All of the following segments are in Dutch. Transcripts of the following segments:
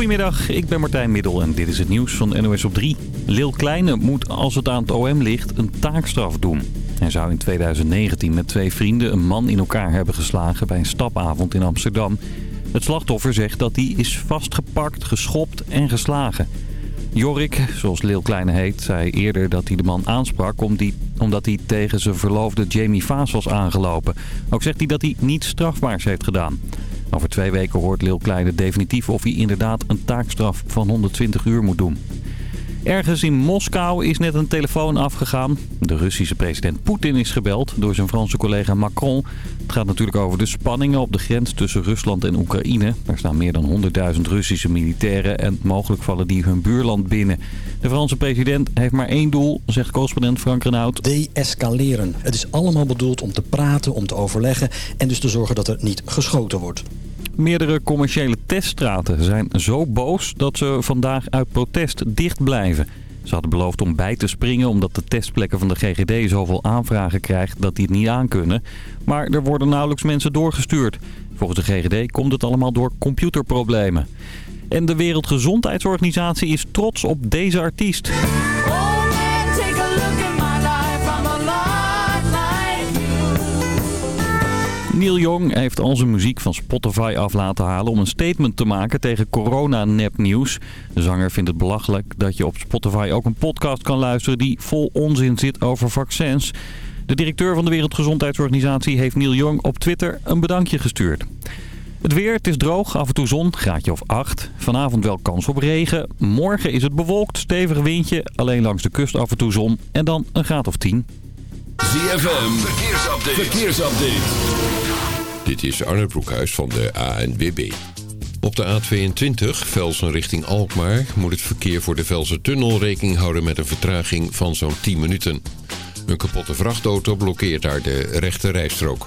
Goedemiddag, ik ben Martijn Middel en dit is het nieuws van NOS op 3. Lil Kleine moet, als het aan het OM ligt, een taakstraf doen. Hij zou in 2019 met twee vrienden een man in elkaar hebben geslagen bij een stapavond in Amsterdam. Het slachtoffer zegt dat hij is vastgepakt, geschopt en geslagen. Jorik, zoals Lil Kleine heet, zei eerder dat hij de man aansprak omdat hij tegen zijn verloofde Jamie Vaas was aangelopen. Ook zegt hij dat hij niets strafbaars heeft gedaan. Over twee weken hoort Lil Kleine definitief of hij inderdaad een taakstraf van 120 uur moet doen. Ergens in Moskou is net een telefoon afgegaan. De Russische president Poetin is gebeld door zijn Franse collega Macron. Het gaat natuurlijk over de spanningen op de grens tussen Rusland en Oekraïne. Daar staan meer dan 100.000 Russische militairen en mogelijk vallen die hun buurland binnen. De Franse president heeft maar één doel, zegt correspondent Frank Renaud. De-escaleren. Het is allemaal bedoeld om te praten, om te overleggen en dus te zorgen dat er niet geschoten wordt. Meerdere commerciële teststraten zijn zo boos dat ze vandaag uit protest dicht blijven. Ze hadden beloofd om bij te springen omdat de testplekken van de GGD zoveel aanvragen krijgt dat die het niet aankunnen. Maar er worden nauwelijks mensen doorgestuurd. Volgens de GGD komt het allemaal door computerproblemen. En de Wereldgezondheidsorganisatie is trots op deze artiest. Neil Young heeft al zijn muziek van Spotify af laten halen om een statement te maken tegen corona-nepnieuws. De zanger vindt het belachelijk dat je op Spotify ook een podcast kan luisteren die vol onzin zit over vaccins. De directeur van de Wereldgezondheidsorganisatie heeft Neil Young op Twitter een bedankje gestuurd. Het weer, het is droog, af en toe zon, graadje of 8. Vanavond wel kans op regen. Morgen is het bewolkt, stevig windje, alleen langs de kust af en toe zon en dan een graad of 10. ZFM, verkeersupdate. verkeersupdate. Dit is Arne Broekhuis van de ANWB. Op de A22, Velsen richting Alkmaar, moet het verkeer voor de Velsen Tunnel rekening houden met een vertraging van zo'n 10 minuten. Een kapotte vrachtauto blokkeert daar de rechte rijstrook.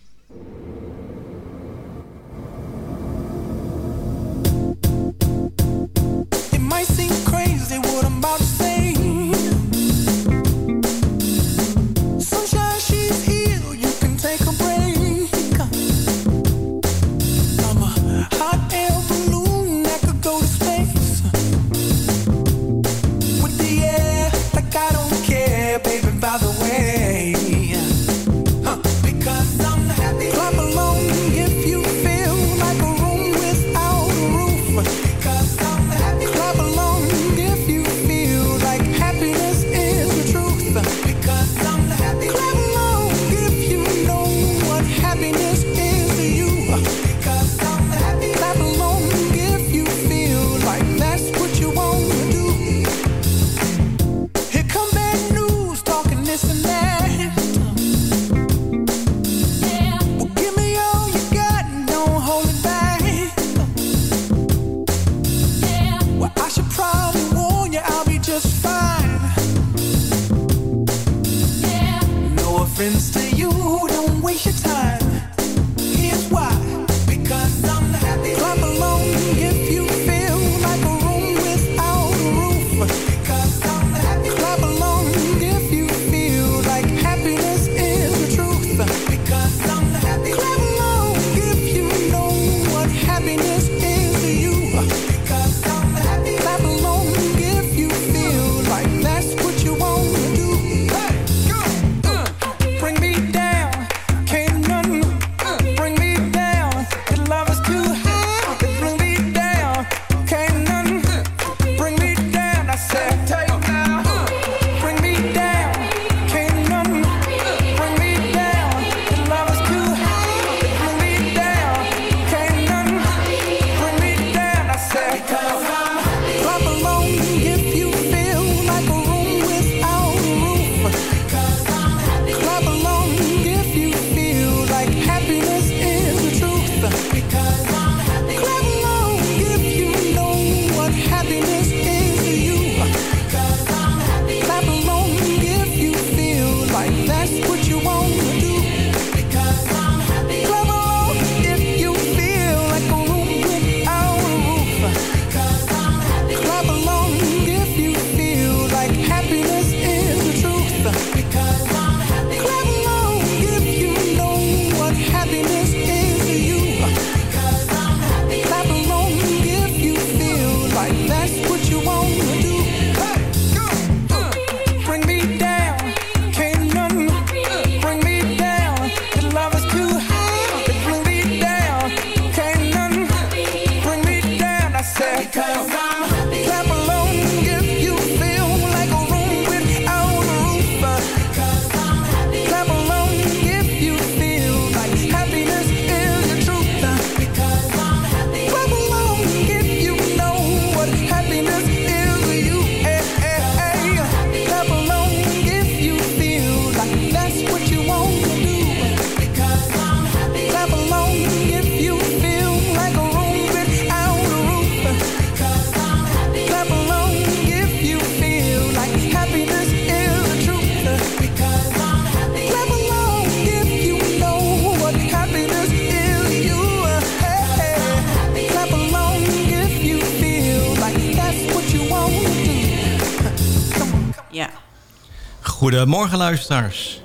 Goedemorgen luisteraars.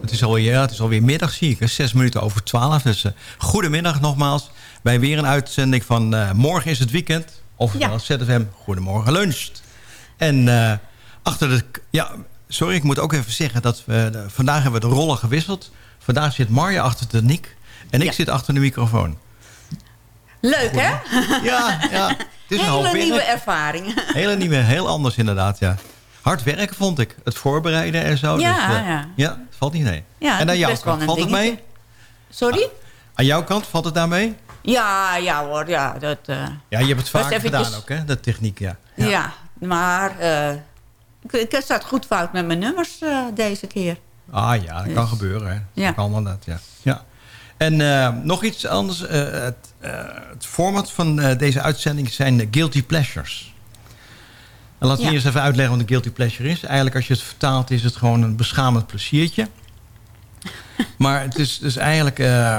Het is alweer, ja, het is alweer middag zie ik. Zes minuten over twaalf. Dus uh, goedemiddag nogmaals. Bij weer een uitzending van uh, Morgen is het weekend. Of ja. ZFM Goedemorgen luncht. En uh, achter de... Ja, sorry, ik moet ook even zeggen dat we... vandaag hebben we de rollen gewisseld. Vandaag zit Marja achter de nik. En ik ja. zit achter de microfoon. Leuk, hè? Ja, ja. Het is Hele een nieuwe ervaring. Hele nieuwe, heel anders inderdaad, ja. Hard werken vond ik. Het voorbereiden en zo. Ja, dus, uh, ja. valt niet mee. Ja, en aan jouw kant, valt het mee? Sorry? Ah, aan jouw kant, valt het daarmee? Ja, ja hoor. Ja, dat, uh, ja je hebt het vaak eventjes... gedaan ook, hè? Dat techniek, ja. Ja, ja maar uh, ik, ik zat goed fout met mijn nummers deze keer. Ah ja, dat dus, kan gebeuren. Hè. Ja. Kan dan dat, ja. ja. En nog iets anders. het, het format van deze uitzending zijn Guilty Pleasures. En laat me ja. eerst even uitleggen wat een guilty pleasure is. Eigenlijk als je het vertaalt is het gewoon een beschamend pleziertje. maar het is dus eigenlijk uh,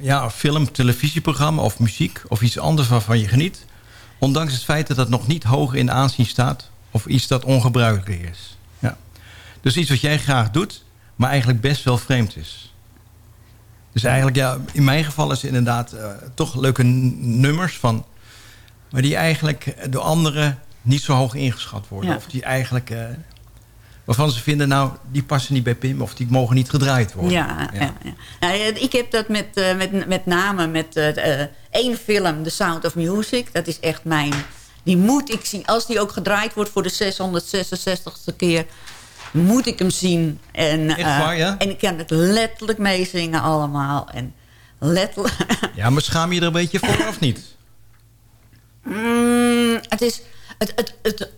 ja, een film, televisieprogramma of muziek... of iets anders waarvan je geniet. Ondanks het feit dat het nog niet hoog in aanzien staat... of iets dat ongebruikelijk is. Ja. Dus iets wat jij graag doet, maar eigenlijk best wel vreemd is. Dus eigenlijk, ja, in mijn geval is het inderdaad uh, toch leuke nummers van... maar die eigenlijk door anderen niet zo hoog ingeschat worden. Of die eigenlijk... Uh, waarvan ze vinden, nou, die passen niet bij Pim... of die mogen niet gedraaid worden. Ja, ja. ja, ik heb dat met, uh, met, met name met uh, één film, The Sound of Music. Dat is echt mijn... Die moet ik zien. Als die ook gedraaid wordt voor de 666ste keer... moet ik hem zien. En, echt waar, ja? En ik kan het letterlijk meezingen allemaal. En letterlijk... Ja, maar schaam je er een beetje voor of niet? Mm, het is het, het, het,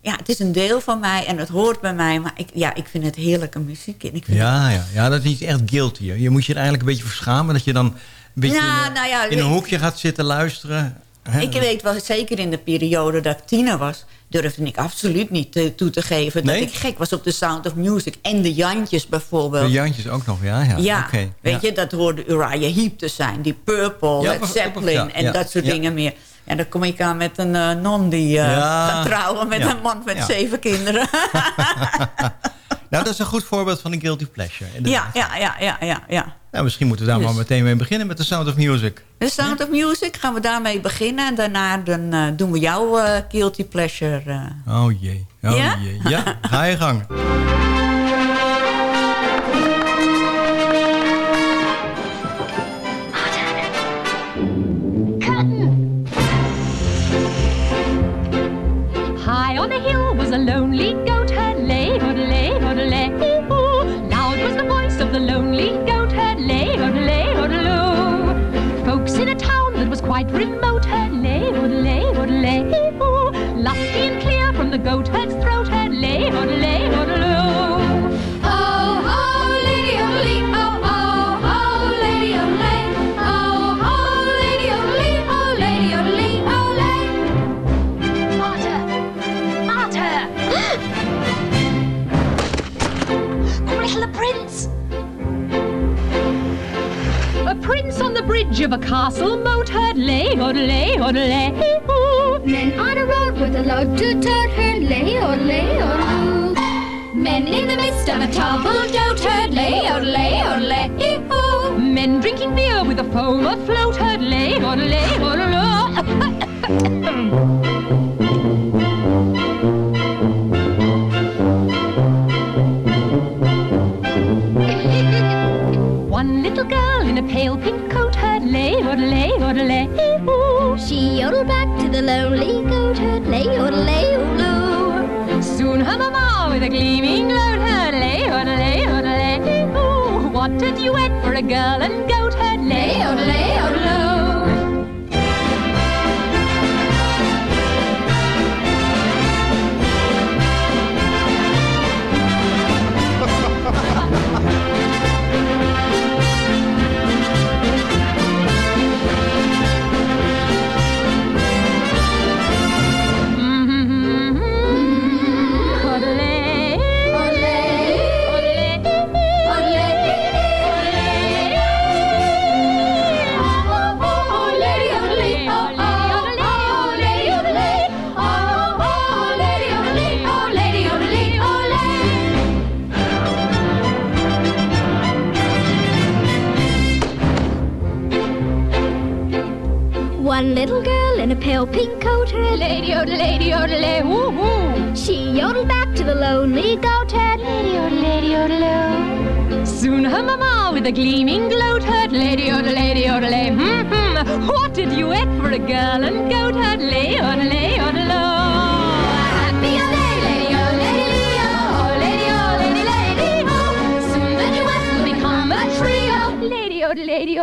ja, het is een deel van mij en het hoort bij mij. Maar ik, ja, ik vind het heerlijke muziek. En ik vind ja, ja, ja, dat is niet echt guilty. Je moet je er eigenlijk een beetje verschamen. Dat je dan een beetje in, nou ja, in, een hoekje gaat zitten luisteren. Ik weet wel, zeker in de periode dat ik tiener was... durfde ik absoluut niet toe te geven... dat ik gek was op de Sound of Music. En de Jantjes bijvoorbeeld. De Jantjes ook nog, ja. Ja, ja weet je, dat hoorde Uriah Heep te zijn. Die Purple, Led Zeppelin en dat soort dingen meer. En dan kom ik aan met een uh, non die uh, gaat trouwen met een man met zeven kinderen. nou, dat is een goed voorbeeld van een guilty pleasure. Ja, ja, ja, ja, ja, ja. Nou, misschien moeten we daar dus. maar meteen mee beginnen met de Sound of Music. De Sound of Music gaan we daarmee beginnen. En daarna dan, uh, doen we jouw guilty pleasure. Oh jee, oh ja? jee. Ja, ga je gang. of a castle moat heard lay, odelay, odelay. Men on a road with a load to tote heard lay, odelay, odeloo. Men in the midst of a table dote heard lay, odelay, odelay. Men drinking beer with a foam afloat heard lay, odelay, odeloo. odelay, ooh. She yodel back to the lonely goat herd, lay yodel, lay yodel. Soon her mama with a gleaming goat herd, lay yodel, lay ooh. What a duet for a girl and goat herd, lay yodel, One little girl in a pale pink coat, her Lady yodel, lady lay, woo hoo. She yodeled back to the lonely goat herd, Lady yodel, lady oh. Soon her mama with a gleaming gloat herd, lady yodel, lady lay, hmm hmm. What did you eat for a girl and goat herd, lay yodel, lay oh. Happy day, lady oh, lady oh, lady lady oh. Soon the duet will become a trio, lady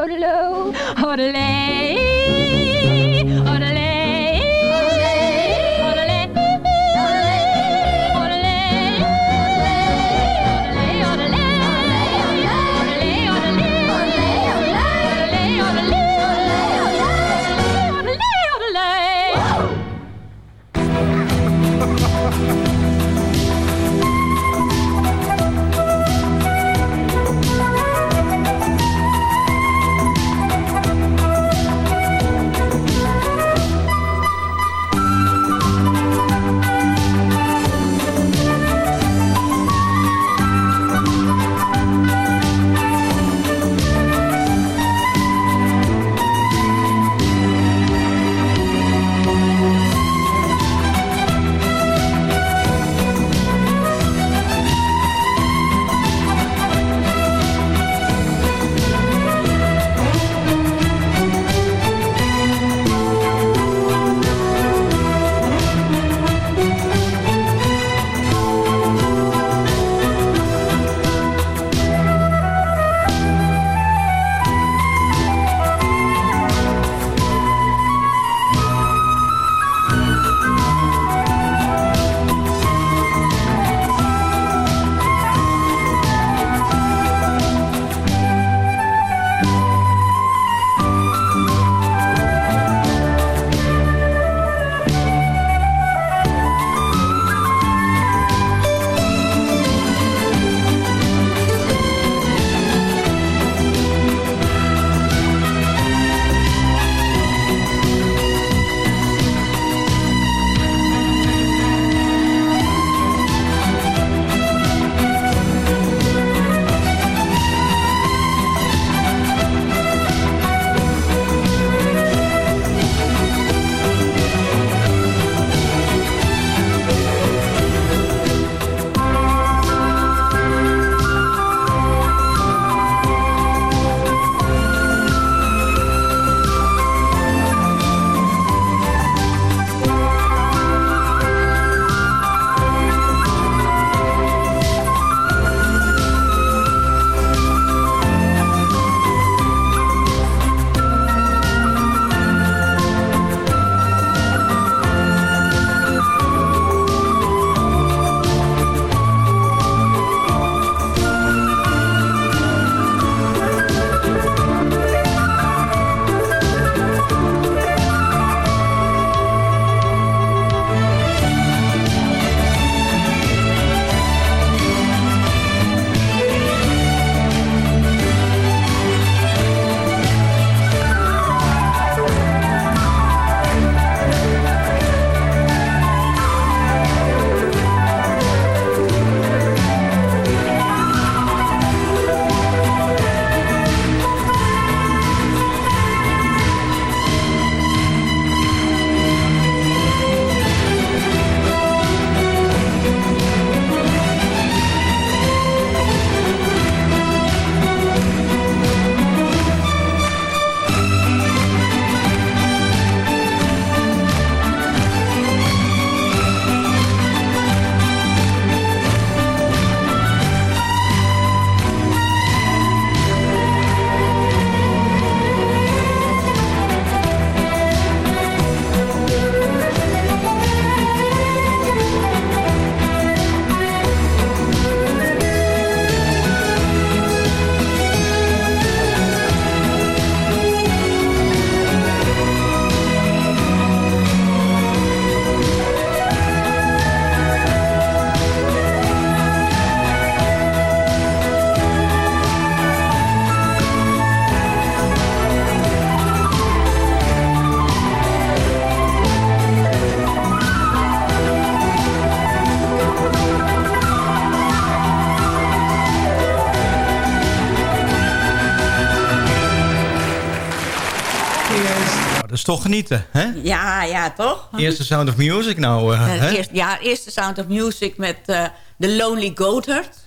toch genieten, hè? Ja, ja, toch? Eerste Sound of Music, nou... Uh, ja, eerst, ja, eerste Sound of Music met uh, The Lonely Goatherd.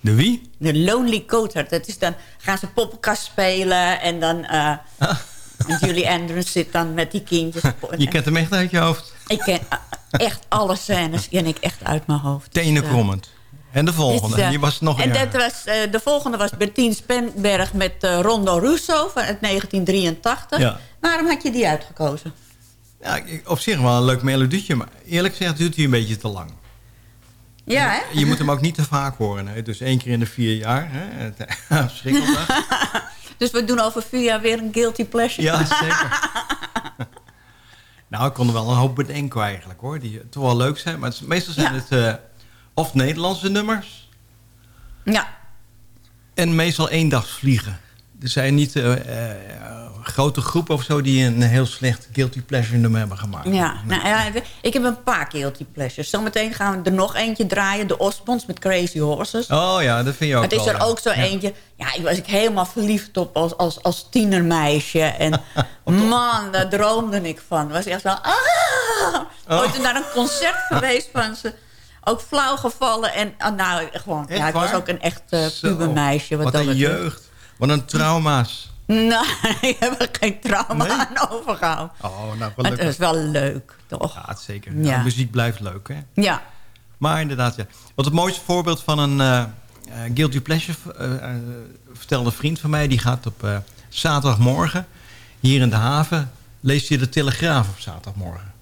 De wie? De Lonely Goatherd. Dat is dan gaan ze poppenkast spelen en dan... Uh, ah. en Julie Andrews zit dan met die kindjes. je kent hem echt uit je hoofd? Ik ken echt alle scènes ken ik echt uit mijn hoofd. Tenenkrommend. Dus, en de volgende, uh, die was nog En dat was, uh, de volgende was Bertien Spenberg met uh, Rondo Russo van 1983. Ja. Waarom had je die uitgekozen? Ja, op zich wel een leuk melodietje, maar eerlijk gezegd duurt hij een beetje te lang. Ja, hè? Je moet hem ook niet te vaak horen. Hè? Dus één keer in de vier jaar. Hè? dus we doen over vier jaar weer een guilty pleasure. Ja, zeker. nou, ik kon er wel een hoop bedenken eigenlijk, hoor. Die toch wel leuk zijn. Maar het, meestal zijn het of Nederlandse nummers. Ja. En meestal eendagsvliegen. Er zijn niet uh, uh, grote groepen of zo... die een heel slecht guilty pleasure nummer hebben gemaakt. Ja, nou, ja ik heb een paar guilty pleasures. Zometeen gaan we er nog eentje draaien. De Osmonds met Crazy Horses. Oh ja, dat vind je ook Het is er ook zo eentje... Ja, ik was ik helemaal verliefd op als, als, als tienermeisje. En man, daar droomde ik van. was echt zo... Ah! Oh. Ooit naar een concert geweest van ze ook flauw gevallen. En oh, nou, gewoon, ja, ik was ook een echt uh, pubermeisje. Wat, wat een jeugd. Wat een trauma's. Nee, ik heb er geen trauma aan overgehouden. Oh, nou, Het is wel leuk, toch? Ja, zeker. Ja. muziek blijft leuk, hè? Ja. Maar inderdaad, ja. Wat het mooiste voorbeeld van een uh, guilty pleasure... Uh, vertelde een vriend van mij... die gaat op zaterdagmorgen hier in de haven... leest hij de Telegraaf op zaterdagmorgen.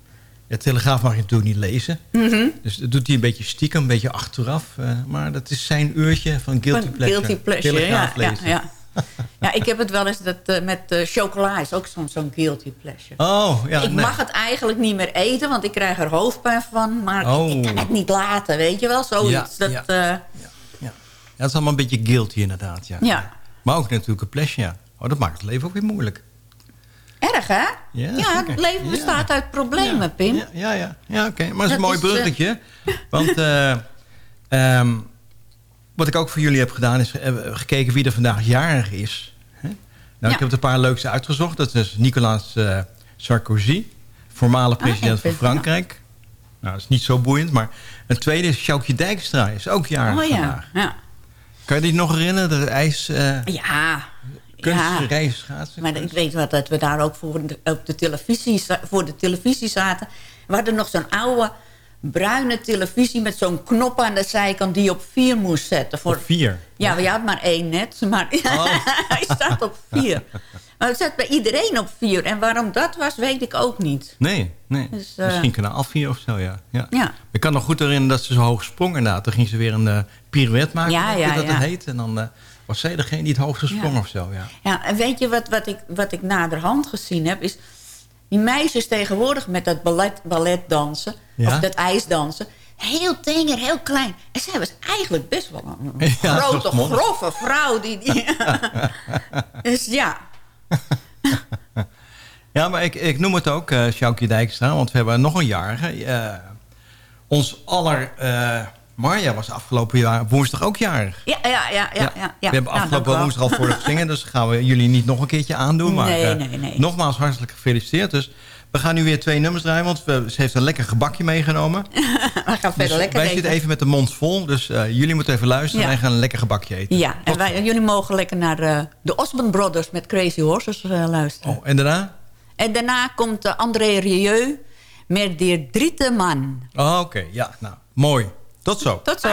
De Telegraaf mag je natuurlijk niet lezen. Mhm. Dus dat doet hij een beetje stiekem, een beetje achteraf. maar dat is zijn uurtje van guilty pleasure. Guilty pleasure, Telegraaf ja, lezen. ja, ja. Ja, ik heb het wel eens dat, uh, met uh, chocola is ook zo'n zo'n guilty pleasure. Oh, ja. Ik mag het eigenlijk niet meer eten, want ik krijg er hoofdpijn van. Maar oh. ik, kan het niet laten, weet je wel? Zoiets. Ja, dat, ja. Ja. ja. dat is allemaal een beetje guilty inderdaad, ja. ja. Maar ook natuurlijk een pleasure, ja. Oh, dat maakt het leven ook weer moeilijk. Erg, hè? Ja, ja het leven bestaat uit problemen, Pim. Ja, ja, ja. ja oké. Maar het is een mooi bruggetje. Want... Um, wat ik ook voor jullie heb gedaan is gekeken wie er vandaag jarig is. Nou, Ik heb er een paar leukste uitgezocht. Dat is Nicolas Sarkozy, voormalig ah, president van Frankrijk. Nou, dat is niet zo boeiend. Maar een tweede is Sjoukje Dijkstra, is ook jarig oh, ja. vandaag. Ja. Kan je die nog herinneren? De ijs... Uh, ja. Kunstreisschaatsen. Maar ik weet wat dat we daar ook voor de, op de televisie, voor de televisie zaten. We hadden nog zo'n oude bruine televisie met zo'n knop aan de zijkant die je op vier moest zetten. Voor... Op vier? Ja, je had maar één net, maar oh. hij staat op vier. Maar het zat bij iedereen op vier. En waarom dat was, weet ik ook niet. Nee, nee. Dus, uh... Misschien kanaal vier of zo, ja. ja. ja. Ik kan nog goed herinneren dat ze zo hoog sprongen inderdaad. Toen ging ze weer een uh, pirouette maken, ja, ja, dat ja. het heet. En dan uh, was zij degene die het hoogste sprong of zo, ja. Ja, en weet je wat, wat, ik, wat ik naderhand gezien heb? Is die meisjes tegenwoordig met dat ballet, balletdansen... of dat ijsdansen heel tenger, heel klein. En zij was eigenlijk best wel een grote, grove vrouw. Die, die dus ja. ja, maar ik, ik noem het ook uh, Sjoukje Dijkstra. Want we hebben nog een jarige. Uh, ons aller... Uh, Marja was afgelopen jaar woensdag ook jarig. Ja, ja, ja. ja, ja, We hebben afgelopen woensdag al voor het zingen. Dus gaan we jullie niet nog een keertje aandoen. Maar nee, nee, nee. nogmaals hartelijk gefeliciteerd. Dus we gaan nu weer twee nummers draaien, want we, ze heeft een lekker gebakje meegenomen. we gaan verder dus lekker Wij zitten even met de mond vol, dus uh, jullie moeten even luisteren. Ja. En gaan een lekker gebakje eten. Ja, en wij, jullie mogen lekker naar uh, de Osmond Brothers met Crazy Horses uh, luisteren. Oh, en daarna? En daarna komt André Rieu met Die Dritte Man. Oh, oké. Okay. Ja, nou, mooi. Tot zo. Tot zo.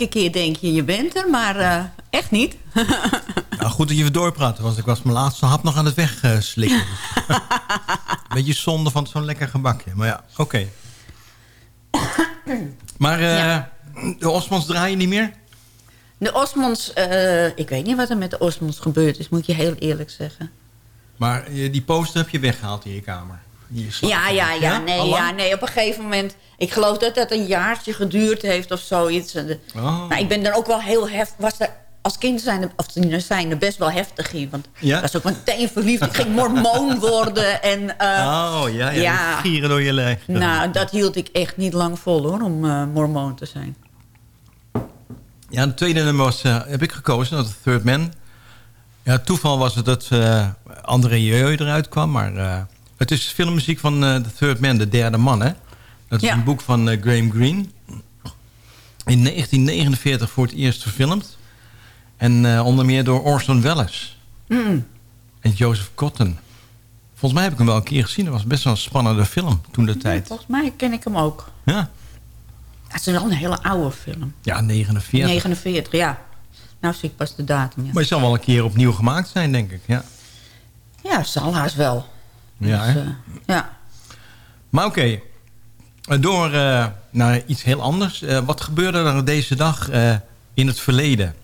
Elke keer denk je, je bent er, maar eh, echt niet. Nou, goed dat je even doorpraat, want ik was mijn laatste hap nog aan het wegslikken. Beetje zonde van zo'n lekker gebakje. Maar ja, oké. Maar Ja. de Osmonds draaien niet meer? De Osmonds, eh, ik weet niet wat er met de Osmonds gebeurd is, moet je heel eerlijk zeggen. Maar die poster heb je weggehaald in je kamer. Hier Ja, ja, ja, nee, ja, nee, op een gegeven moment... Ik geloof dat dat een jaartje geduurd heeft of zoiets. Oh. Maar ik ben dan ook wel heel heftig... Was er, als kind zijn, er- of zijn er best wel heftig in. Want Ja? ik was ook meteen verliefd. Ik ging mormoon worden. En, eh, Oh, ja, ja. Ja. Gieren door je leg. Nou, dat hield ik echt niet lang vol, hoor, om eh, mormoon te zijn. Ja, het tweede nummer was, eh, heb ik gekozen, dat Third Man. Ja, toeval was het dat André Jeu eruit kwam, maar het is filmmuziek van eh, The Third Man, de derde man, hè? Dat is Ja. een boek van eh, Graham Greene. In 1949 voor het eerst verfilmd. En eh, onder meer door Orson Welles Mm. en Joseph Cotton. Volgens mij heb ik hem wel een keer gezien. Dat was best wel een spannende film toen de tijd. Volgens mij ken ik hem ook. Ja, Het is wel een hele oude film. ja 49. 49, ja. Nou zie ik pas de datum, ja. Maar het zal wel een keer opnieuw gemaakt zijn, denk ik. Ja, Ja, zal haast wel. Ja Dus, eh, ja. Maar oké, Eh, door eh, naar iets heel anders. Wat gebeurde er deze dag in het verleden?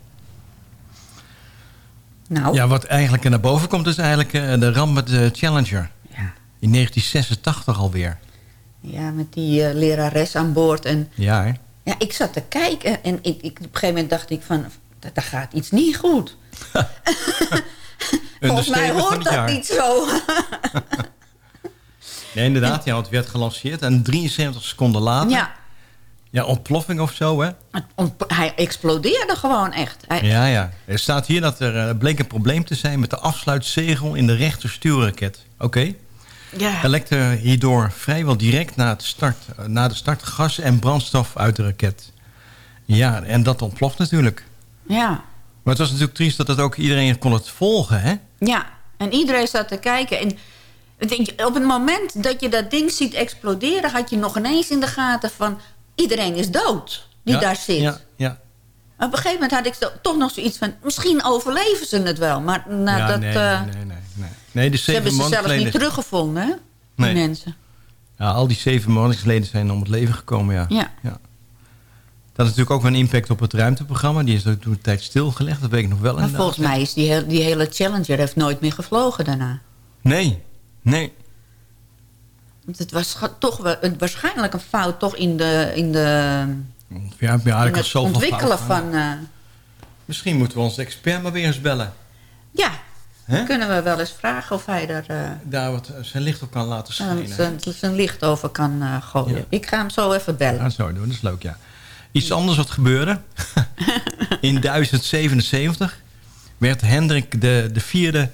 Nou, Ja, wat eigenlijk naar boven komt is eigenlijk de ramp met de Challenger. Ja. In 1986 alweer. Ja, met die lerares aan boord. En Ja, hè? ja, ik zat te kijken en ik, ik, op een gegeven moment dacht ik van... "Da- daar gaat iets niet goed. Volgens mij hoort dat jaar. niet zo. Nee, inderdaad. Ja, het werd gelanceerd. En 73 seconden later... Ja, ja, ontploffing of zo, hè? hij explodeerde gewoon echt. Hij, Ja, ja. Er staat hier dat er eh, bleek een probleem te zijn... met de afsluitzegel in de rechter stuurraket. Oké. ja. Er lekte hierdoor vrijwel direct na, het start, eh, na de start gas en brandstof uit de raket. Ja, en dat ontploft natuurlijk. ja. Maar het was natuurlijk triest dat het ook iedereen kon het volgen, hè? Ja, en iedereen zat te kijken. En op het moment dat je dat ding ziet exploderen... had je nog ineens in de gaten van... iedereen is dood die Ja, daar zit. Ja, ja. Op een gegeven moment had ik toch nog zoiets van... misschien overleven ze het wel. Maar ja dat, nee, eh, nee, nee, nee, nee. Nee, de ze hebben ze zelfs niet teruggevonden, hè? Die Nee. mensen. Ja, al die zeven monnikenleden zijn om het leven gekomen, ja. Ja. Dat had natuurlijk ook wel een impact op het ruimteprogramma. Die is toen een tijd stilgelegd, dat weet ik nog wel. Maar volgens mij is die, heel- die hele Challenger heeft nooit meer gevlogen daarna. Nee, nee. Want het was toch wel, waarschijnlijk een fout toch in, de, in, de, Ja, ja, in het ontwikkelen van... eh, Misschien moeten we onze expert maar weer eens bellen. ja, kunnen we wel eens vragen of hij er... eh, Daar wat eh, zijn licht op kan laten schijnen. zijn, zijn licht over kan eh, gooien. Ja. Ik ga hem zo even bellen. Ja, zo doen, dat is leuk, ja. Iets anders wat gebeurde. In 1077 werd Hendrik de, de vierde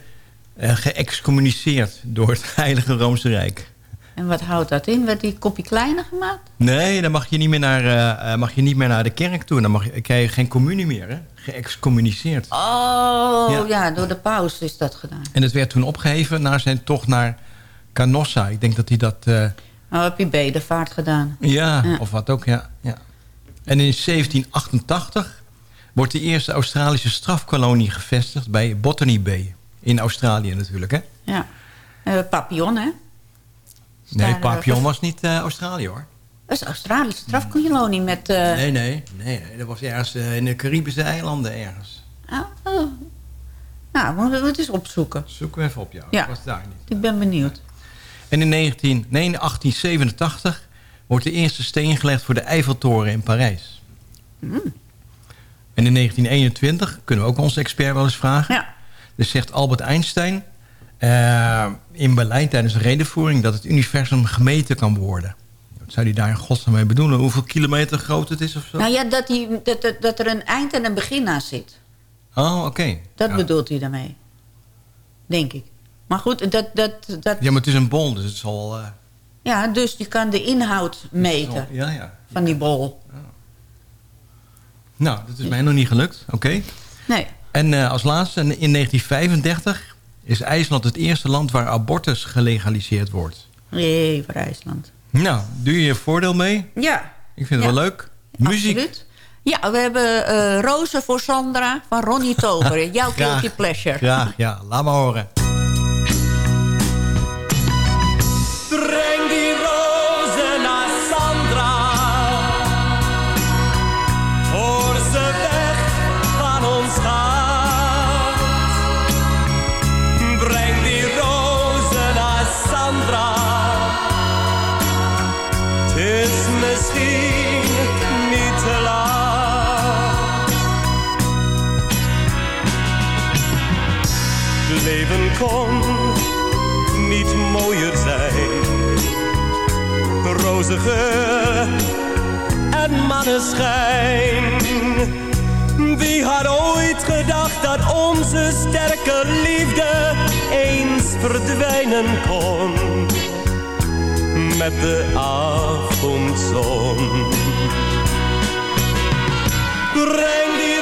eh, geëxcommuniceerd door het Heilige Roomse Rijk. En wat houdt dat in? Werd die kopje kleiner gemaakt? Nee, dan mag je niet meer naar, eh, eh, mag je niet meer naar de kerk toe. Dan mag je, krijg je geen communie meer, hè? Geëxcommuniceerd. Oh, Ja. ja. door de paus is dat gedaan. En het werd toen opgeheven naar zijn tocht naar Canossa. Ik denk dat hij dat... eh, Nou heb je bedevaart gedaan. Ja, Ja. of wat ook, ja. ja. En in 1788 wordt de eerste Australische strafkolonie gevestigd bij Botany Bay. In Australië natuurlijk, hè? Ja. Eh, Papillon, hè? Nee, eh, Papillon was niet eh, Australië, hoor. Dat is Australische strafkolonie met... Nee, nee, nee, nee. Dat was ergens in de Caribische eilanden ergens. oh, oh. Nou, moeten we het eens opzoeken. Zoek we even op, jou. Ja. Dat was daar niet. Ik ben benieuwd. En in 19, nee, in 1887 wordt de eerste steen gelegd voor de Eiffeltoren in Parijs. En in 1921 kunnen we ook onze expert wel eens vragen. Ja. Dus zegt Albert Einstein eh, in Berlijn tijdens een redenvoering... dat het universum gemeten kan worden. Wat zou hij daar in godsnaam mee bedoelen? Hoeveel kilometer groot het is of zo? Nou ja, dat, die, dat, dat, dat er een eind en een begin aan zit. Oh, oké. Dat ja. bedoelt hij daarmee. Denk ik. Maar goed, dat, dat, dat, Ja, maar het is een bol, dus het zal... eh, ja, dus je kan de inhoud meten ja, ja. van die bol. Nou, dat is mij nog niet gelukt. Oké. Nee. En eh, als laatste, in 1935 is IJsland het eerste land waar abortus gelegaliseerd wordt. Jee, voor IJsland. Nou, doe je je voordeel mee? Ja. Ik vind het Ja. wel leuk. Muziek. Absoluut. Ja, we hebben uh, Rozen voor Sandra van Ronnie Tover. Jouw guilty pleasure. Ja, ja, laat maar horen. Roze geur en manneschijn. Wie had ooit gedacht dat onze sterke liefde eens verdwijnen kon? Met de avondzon. Breng die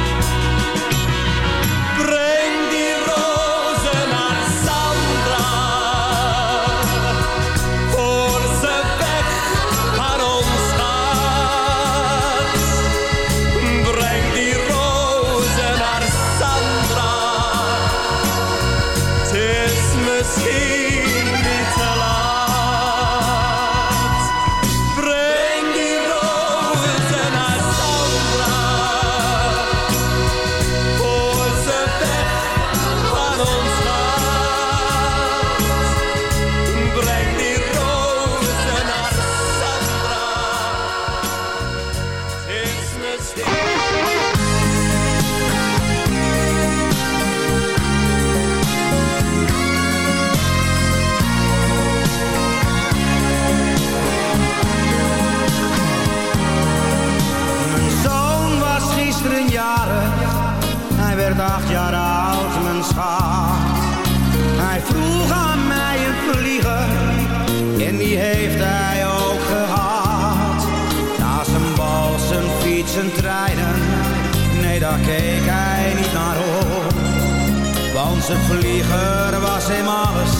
Onze vlieger was hem alles,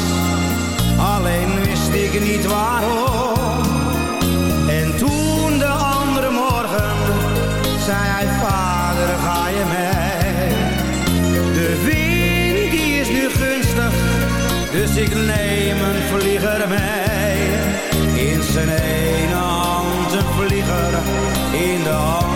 alleen wist ik niet waarom. En toen de andere morgen zei hij, vader ga je mee. De wind die is nu gunstig, dus ik neem een vlieger mee. In zijn ene hand een vlieger, in de andere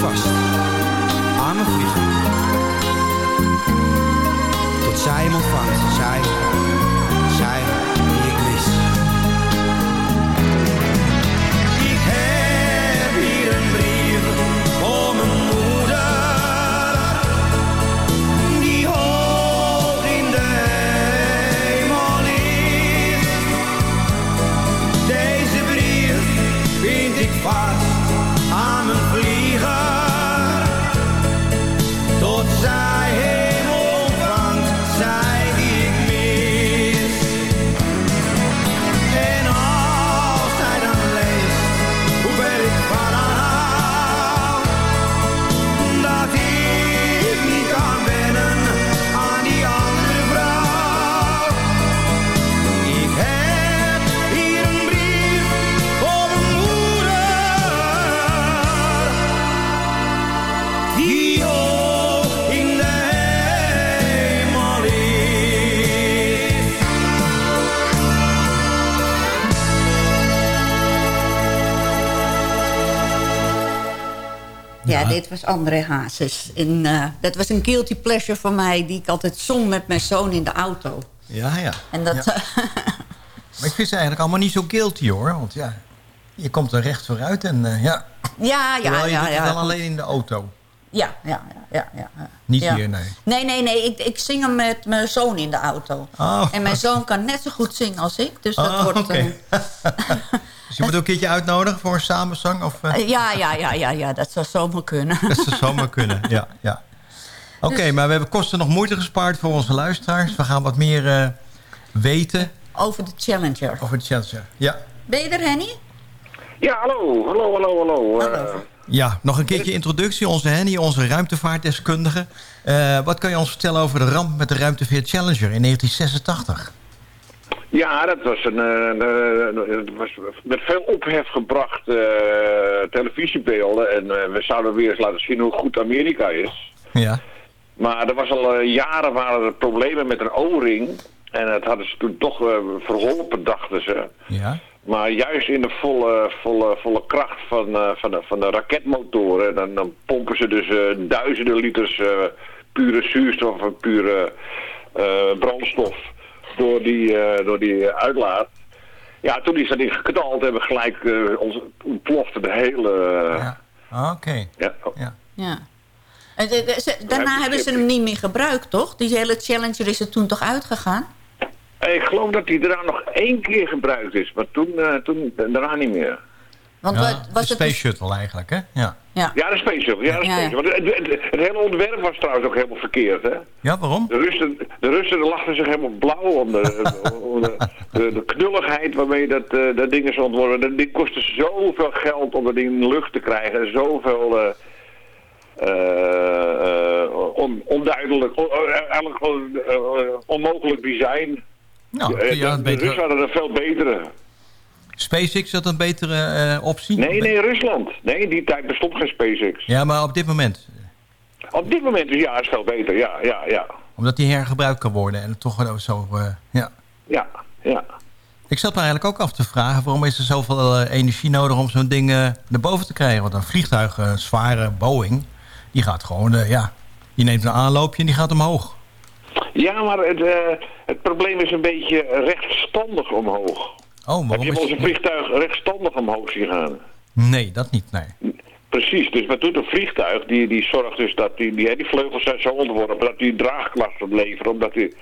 vast was André Hazes. En, eh, dat was een guilty pleasure voor mij... die ik altijd zong met mijn zoon in de auto. Ja, ja. En dat... Ja. Maar ik vind ze eigenlijk allemaal niet zo guilty hoor. Want ja, je komt er recht vooruit en eh, ja. ja, ja, Terwijl je ja. ja, dan alleen in de auto. ja, ja, ja, ja, ja. Niet Ja. hier, nee. Nee, nee, nee. Ik, ik zing hem met mijn zoon in de auto. Oh. En mijn zoon kan net zo goed zingen als ik. Dus dat Oh, wordt... eh, Dus je moet ook een keertje uitnodigen voor een samenzang? Of, eh, ja, ja, ja, ja, ja, dat zou zomaar kunnen. Dat zou zomaar kunnen, ja. ja. Oké, Dus- maar we hebben kosten nog moeite gespaard voor onze luisteraars. We gaan wat meer eh, weten Over de Challenger. over de Challenger. Ja. Ben je er, Henny? Ja, hallo, hallo, hallo, hallo. Hallo. Eh, ja, nog een keertje introductie. Onze Henny, onze ruimtevaartdeskundige. Eh, wat kan je ons vertellen over de ramp met de ruimteveer Challenger in 1986? Ja, dat was een, eh, eh, het was met veel ophef gebracht eh, televisiebeelden. En we zouden weer eens laten zien hoe goed Amerika is. Ja. Maar er was al jaren waren er problemen met een O-ring. En dat hadden ze toen toch verholpen, dachten ze. Ja. Maar juist in de volle, volle, volle kracht van, van, de, van de raketmotoren, dan, dan pompen ze dus duizenden liters pure zuurstof en pure brandstof door die, eh, door die uitlaat. Ja, toen is dat ding geknald hebben gelijk eh ons ontplofte de hele... eh, ja. Ah, Oké. ja. Ja. Ja. En de- de- ze- daarna hebben ze hem niet meer gebruikt, toch? Die hele Challenger is er toen toch uitgegaan? Ik geloof dat die daarna nog één keer gebruikt is, maar toen, eh, toen daarna niet meer. Want Ja, wat, was de het Space Shuttle eigenlijk, hè? Ja. Ja. Ja, de Space Shuttle. Ja, de Ja, Space ja. Shuttle. Want Het, het, het hele ontwerp was trouwens ook helemaal verkeerd, hè? Ja, waarom? De Russen, de Russen lachten zich helemaal blauw om de, om de, de, de knulligheid waarmee dat, eh, dat ding is ontworpen. Dat ding kostte zoveel geld om dat ding in de lucht te krijgen. Zoveel eh, eh, eh, on, onduidelijk, on- eigenlijk gewoon onmogelijk design. Nou, ja, de, Russen hadden een veel betere. SpaceX had een betere eh, optie? Nee, nee, Rusland. Nee, in die tijd bestond geen SpaceX. Ja, maar op dit moment. Op dit moment is ja, is veel beter. Ja, ja, ja. Omdat die hergebruikt kan worden en toch zo... eh, ja. Ja, ja. Ik zat me eigenlijk ook af te vragen... waarom is er zoveel eh, energie nodig om zo'n ding naar boven te krijgen? Want een vliegtuig, een zware Boeing... die gaat gewoon, ja... die neemt een aanloopje en die gaat omhoog. Ja, maar het, het probleem is een beetje rechtstandig omhoog. Oh, Heb je is wel eens een vliegtuig rechtstandig omhoog zien gaan? Nee, dat niet, nee. Precies, dus wat doet een vliegtuig? Die, die zorgt dus dat die, die, die vleugels zijn zo ontworpen dat die draagkracht leveren. Omdat die,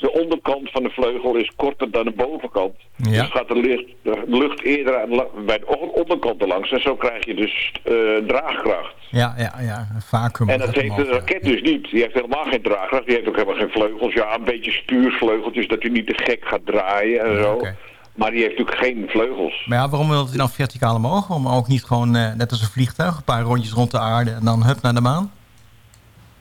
de onderkant van de vleugel is korter dan de bovenkant. Ja. Dus gaat de lucht, de lucht eerder aan, bij de onderkant er langs. En zo krijg je dus eh, draagkracht. Ja, ja, ja. Een vacuüm. En dat heeft de ja. raket dus niet. Die heeft helemaal geen draagkracht. Die heeft ook helemaal geen vleugels. Ja, een beetje stuursvleugeltjes, dat hij niet te gek gaat draaien en zo. oké. Maar die heeft natuurlijk geen vleugels. Maar ja, waarom wil hij dan verticaal omhoog? Om ook niet gewoon, eh, net als een vliegtuig... een paar rondjes rond de aarde en dan hup naar de maan?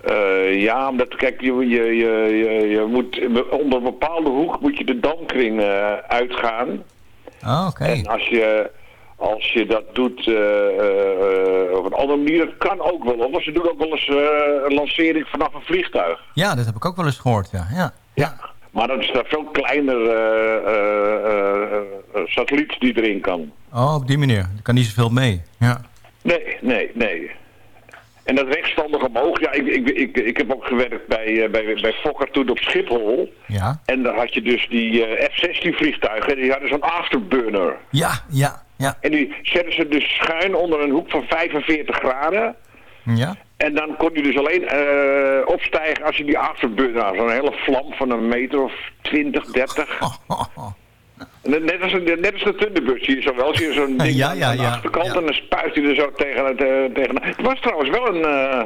Eh, ja, omdat, kijk, je, je, je, je, moet onder een bepaalde hoek moet je de damkring eh, uitgaan. Ah, oké. En als je, als je dat doet op een andere manier, dat kan ook wel. Want ze doen ook wel eens een lancering vanaf een vliegtuig. Ja, dat heb ik ook wel eens gehoord, ja. ja. Ja. Maar dat is een veel kleiner eh, eh, eh, satelliet die erin kan. Oh, op die manier. Daar kan niet zoveel mee. Ja. Nee, nee, nee. En dat rechtstandig omhoog, ja, ik, ik, ik, ik heb ook gewerkt bij, bij, bij Fokker toen op Schiphol. Ja, En daar had je dus die eh, F-16 vliegtuigen, die hadden zo'n afterburner. ja, ja, ja. En die zetten ze dus schuin onder een hoek van 45 graden. ja. En dan kon je dus alleen eh, opstijgen als je die afterburner had. Zo'n hele vlam van een meter of 20, 30. Oh, oh, oh. Net, als, een- net als de Thunderbird zie je zo wel. Zie je zo'n ding Ja, aan- ja, aan de ja, achterkant ja. en dan spuit hij er zo tegen het... eh, tegen... Het was trouwens wel een... eh,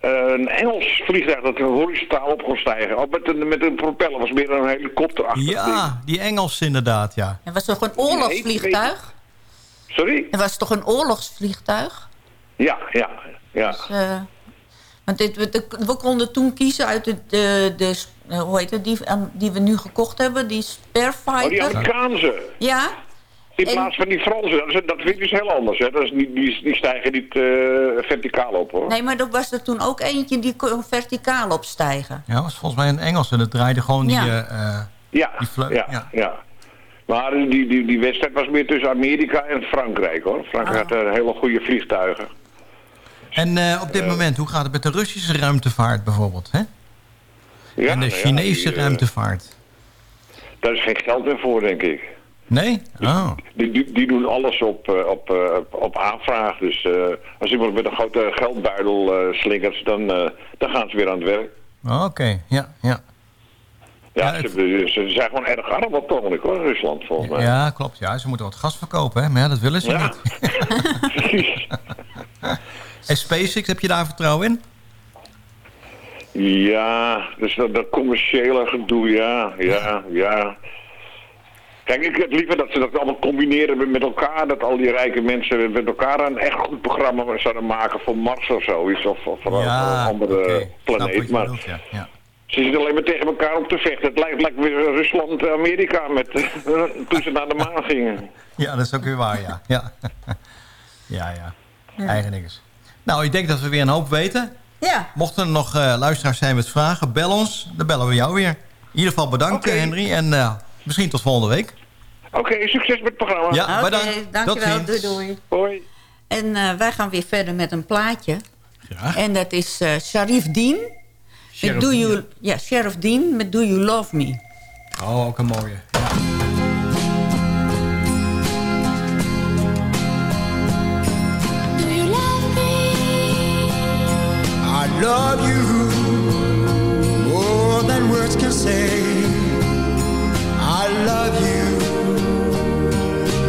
een Engels vliegtuig dat horizontaal op kon stijgen. Al met een, met een propeller was meer dan een helikopter Ja, die Engels inderdaad, ja. Het was toch een oorlogsvliegtuig? Sorry? Het was toch een oorlogsvliegtuig? Ja, ja, ja. Dus, eh, want dit, we, we konden toen kiezen uit de, de, de eh, hoe heet het, die, eh, die we nu gekocht hebben, die Oh, Sparefighter. die Amerikaanse. Ja, In En- plaats van die Franse. Dat, is, dat vind ik dus heel anders. Hè. Dat is niet, die, die stijgen niet eh, verticaal op hoor. nee, maar er was er toen ook eentje die kon verticaal opstijgen. Ja, was volgens mij een Engels en het draaide gewoon die... Ja. eh, eh, Ja, Die vleug- ja, ja. ja. Maar die, die, die wedstrijd was meer tussen Amerika en Frankrijk hoor. Frankrijk Ah. had eh, hele goede vliegtuigen. En eh, op dit moment, hoe gaat het met de Russische ruimtevaart bijvoorbeeld? Hè? Ja, en de nou Chinese die, eh, ruimtevaart? Daar is geen geld in voor, denk ik. Nee? Oh. Die, die, die doen alles op, eh, op, eh, op, op aanvraag. Dus eh, als iemand met een grote geldbuidel eh, slingert, dan, eh, dan gaan ze weer aan het werk. Oh, Oké, ja, ja. Ja, ze, ze zijn gewoon erg arm op het hoor, Rusland volgens mij. Ja, klopt. Ja, ze moeten wat gas verkopen, hè? maar ja, dat willen ze Ja. niet. Precies. En SpaceX, heb je daar vertrouwen in? Ja, dus dat, dat commerciële gedoe, ja, ja, ja. Kijk, ik heb liever dat ze dat allemaal combineren met- elkaar. Dat al die rijke mensen met elkaar een echt goed programma zouden maken voor Mars of zoiets. Of, of voor Ja, een andere planeet. Maar bedoelt, ja. ja. ze zitten alleen maar tegen elkaar op te vechten. Het lijkt, lijkt weer Rusland-Amerika met toen ze naar de maan gingen. Ja, dat is ook weer waar, ja. Ja, ja. ja. Eigen dinges. Nou, ik denk dat we weer een hoop weten. Ja. Mochten er nog eh, luisteraars zijn met vragen, bel ons. Dan bellen we jou weer. In ieder geval bedankt, Oké. Henry. En eh, misschien tot volgende week. Oké, succes met het programma. Ja, Oké, bedankt. dankjewel. Tot Doei, ziens. doei. Hoi. En eh, wij gaan weer verder met een plaatje. Ja. En dat is eh Sharif Dean. Sheriff met Do Dean, you, ja, Sheriff Dean met Do You Love Me. Oh, ook een mooie. Love you more than words can say. I love you,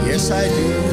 yes I do. Do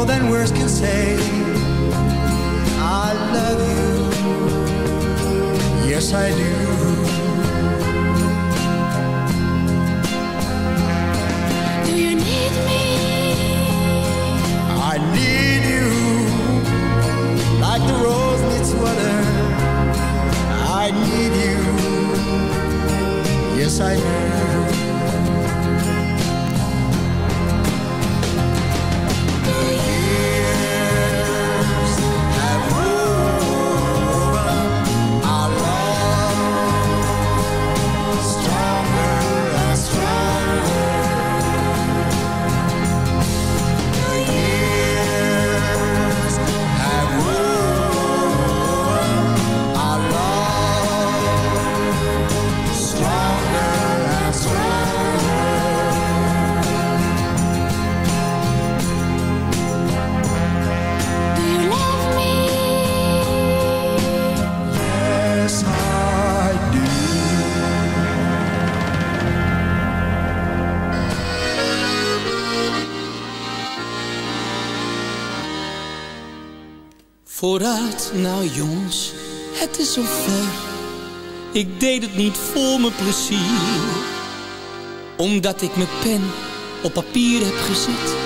more than words can say. I love you, yes I do. Jongens, het is zover. Ik deed het niet voor mijn plezier. Omdat ik mijn pen op papier heb gezet,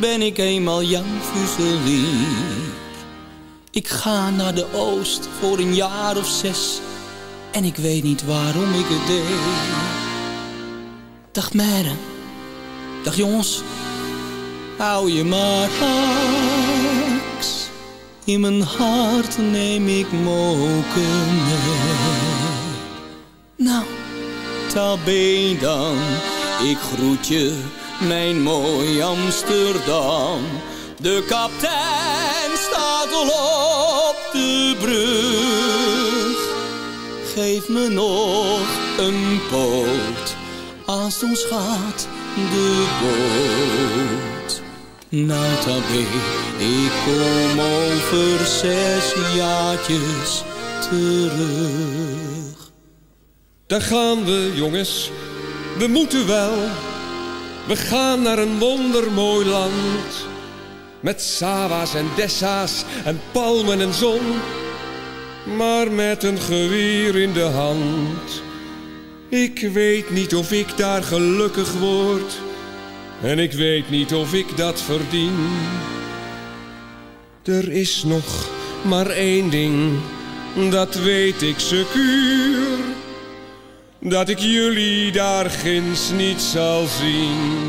ben ik eenmaal Jan Fuselier. Ik ga naar de Oost voor een jaar of zes. En ik weet niet waarom ik het deed. Dag meiden, dag jongens, hou je maar haaks. In mijn hart neem ik moken mee. Nou, tabé dan, ik groet je, mijn mooi Amsterdam. De kapitein staat al op de brug. Geef me nog een poot, als ons gaat de boot. Tabé, ik kom over zes jaartjes terug. Daar gaan we, jongens. We moeten wel. We gaan naar een wondermooi land. Met Sawa's en Dessa's en palmen en zon. Maar met een geweer in de hand. Ik weet niet of ik daar gelukkig word. En ik weet niet of ik dat verdien. Er is nog maar één ding, dat weet ik secuur. Dat ik jullie daar ginds niet zal zien.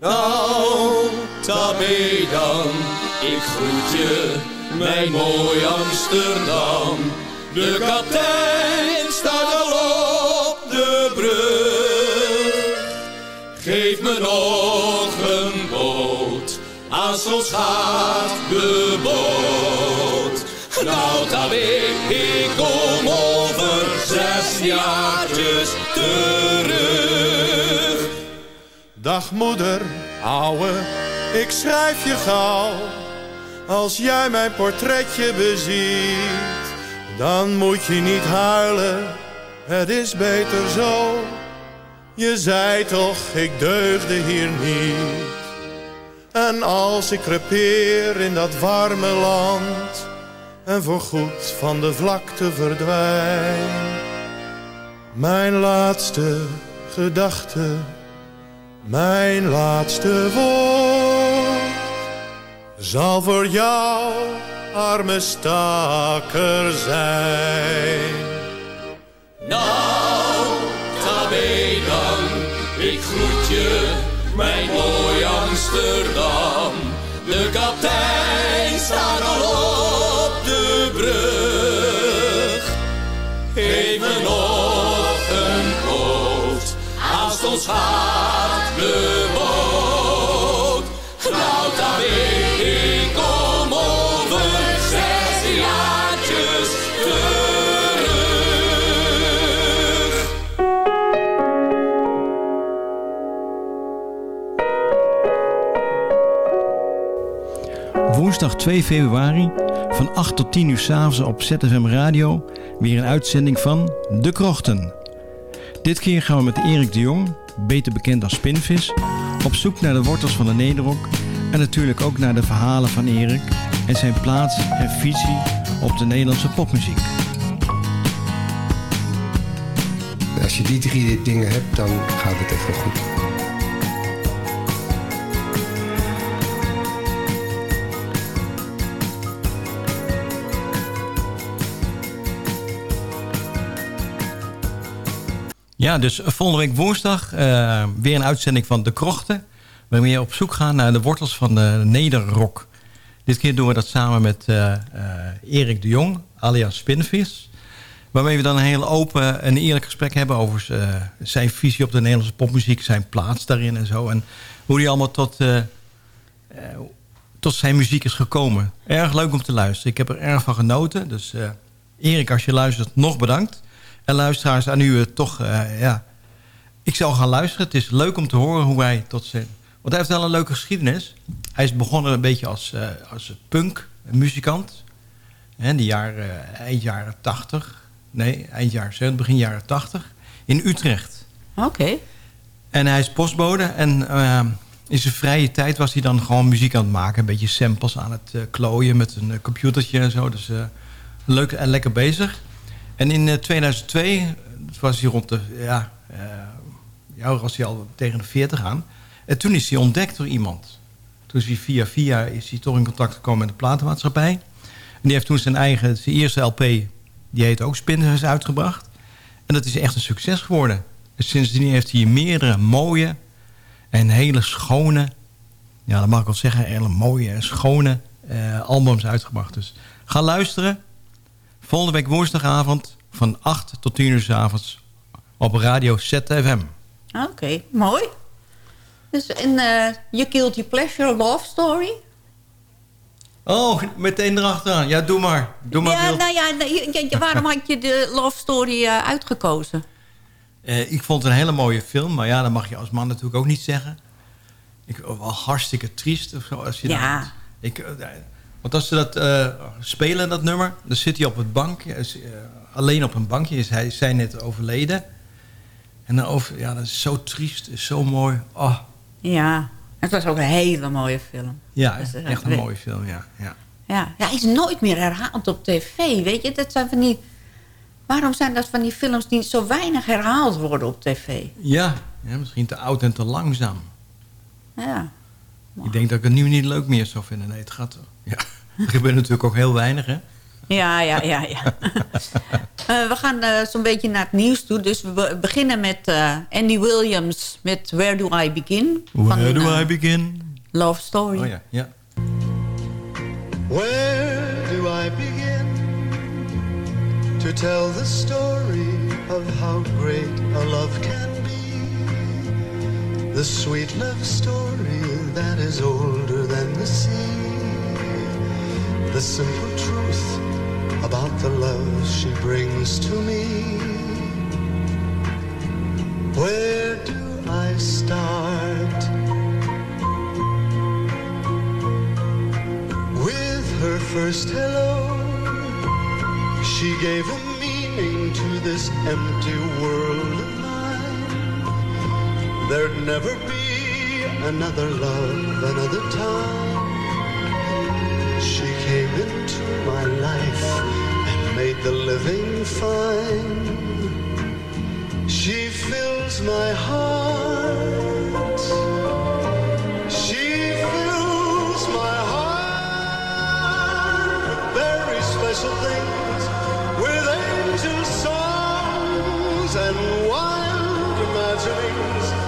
Nou, tabé dan, ik groet je, mijn mooi Amsterdam. De kapitein staat al me nog een boot, als ons gaat de boot. Nou tabé, ik kom over zes jaartjes terug. Dag moeder, ouwe, ik schrijf je gauw. Als jij mijn portretje beziet, dan moet je niet huilen, het is beter zo. Je zei toch, ik deugde hier niet. En als ik crepeer in dat warme land en voorgoed van de vlakte verdwijn, mijn laatste gedachte mijn laatste woord zal voor jou, arme stakker, zijn. Nou, mijn mooi Amsterdam. De kapitein staat al op de brug. Geef me nog een poot, als ons gaat Woensdag 2 februari van 8 tot 10 uur s'avonds op ZFM Radio weer een uitzending van De Krochten. Dit keer gaan we met Erik de Jong, beter bekend als Spinvis, op zoek naar de wortels van de nederrock en natuurlijk ook naar de verhalen van Erik en zijn plaats en visie op de Nederlandse popmuziek. Als je die drie dingen hebt, dan gaat het echt wel goed. Ja, dus volgende week woensdag eh, weer een uitzending van De Krochten. Waarin we op zoek gaan naar de wortels van de nederrock. Dit keer doen we dat samen met eh, Erik de Jong, alias Spinvis. Waarmee we dan een heel open en eerlijk gesprek hebben over zijn visie op de Nederlandse popmuziek. Zijn plaats daarin en zo. En hoe hij allemaal tot, tot zijn muziek is gekomen. Erg leuk om te luisteren. Ik heb er erg van genoten. Dus eh, Erik, als je luistert, nog bedankt. En luisteraars aan u eh, toch, eh, ja... Ik zal gaan luisteren. Het is leuk om te horen hoe hij tot zijn... Want hij heeft wel een leuke geschiedenis. Hij is begonnen een beetje als, eh, als punk, muzikant. En die jaren, eind jaren 80. Nee, eind jaren 70, begin jaren 80. In Utrecht. Oké. En hij is postbode. En eh, in zijn vrije tijd was hij dan gewoon muziek aan het maken. Een beetje samples aan het uh, klooien met een uh, computertje en zo. Dus uh, leuk en lekker bezig. En in 2002 was hij rond de... Ja, ja, was hij al tegen de 40 aan. En toen is hij ontdekt door iemand. Toen is hij via via is hij toch in contact gekomen met de platenmaatschappij. En die heeft toen zijn eigen, zijn eerste LP, die heet ook Spinhuis, uitgebracht. En dat is echt een succes geworden. Dus sindsdien heeft hij meerdere mooie en hele schone... ja, dat mag ik wel zeggen, hele mooie en schone uh, albums uitgebracht. Dus ga luisteren. Volgende week woensdagavond van 8 tot 10 uur s avonds op Radio ZFM. Oké, okay, mooi. Dus in uh, je Guilty Pleasure Love Story... Oh, meteen erachteraan. Ja, doe maar. Doe maar ja, nou ja, waarom had je de Love Story uh, uitgekozen? Uh, ik vond het een hele mooie film. Maar ja, dat mag je als man natuurlijk ook niet zeggen. Ik wel hartstikke triest of zo. Als je ja. Dat, ik, want als ze dat spelen, dat nummer... dan zit hij op het bankje. alleen op een bankje is hij zijn net overleden. En dan over, ja, dat is zo triest. is zo mooi. Oh. Ja, het was ook een hele mooie film. Ja, dus, uh, echt een mooie film, ja. Ja. ja. Ja, hij is nooit meer herhaald op tv, weet je. Dat zijn van die... Waarom zijn dat van die films die zo weinig herhaald worden op tv? Ja, ja misschien te oud en te langzaam. Ja. Ik denk dat ik het nu niet leuk meer zou vinden. Nee, het gaat... Ja, er gebeurt natuurlijk ook heel weinig, hè? Ja, ja, ja. ja. uh, we gaan uh, zo'n beetje naar het nieuws toe. Dus we beginnen met uh, Andy Williams met Where Do I Begin? Where van, Do I Begin? Love Story. Oh ja, ja. Where do I begin To tell the story of how great a love can be The sweet love story that is older than the sea The simple truth about the love she brings to me. Where do I start? With her first hello, she gave a meaning to this empty world of mine. There'd never be another love, another time came into my life and made the living fine. She fills my heart. She fills my heart with very special things, with angel songs and wild imaginings.